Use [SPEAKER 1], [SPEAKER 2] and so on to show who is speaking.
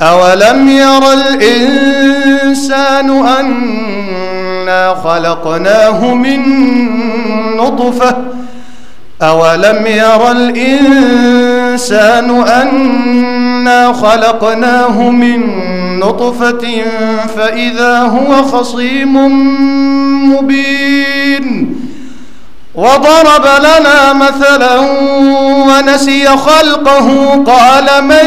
[SPEAKER 1] أولم ير الإنسان أنا خلقناه من نطفة أولم ير الإنسان أنا خلقناه من نطفة فإذا هو خصيم مبين وضرب لنا مثلا ونسي خلقه قال من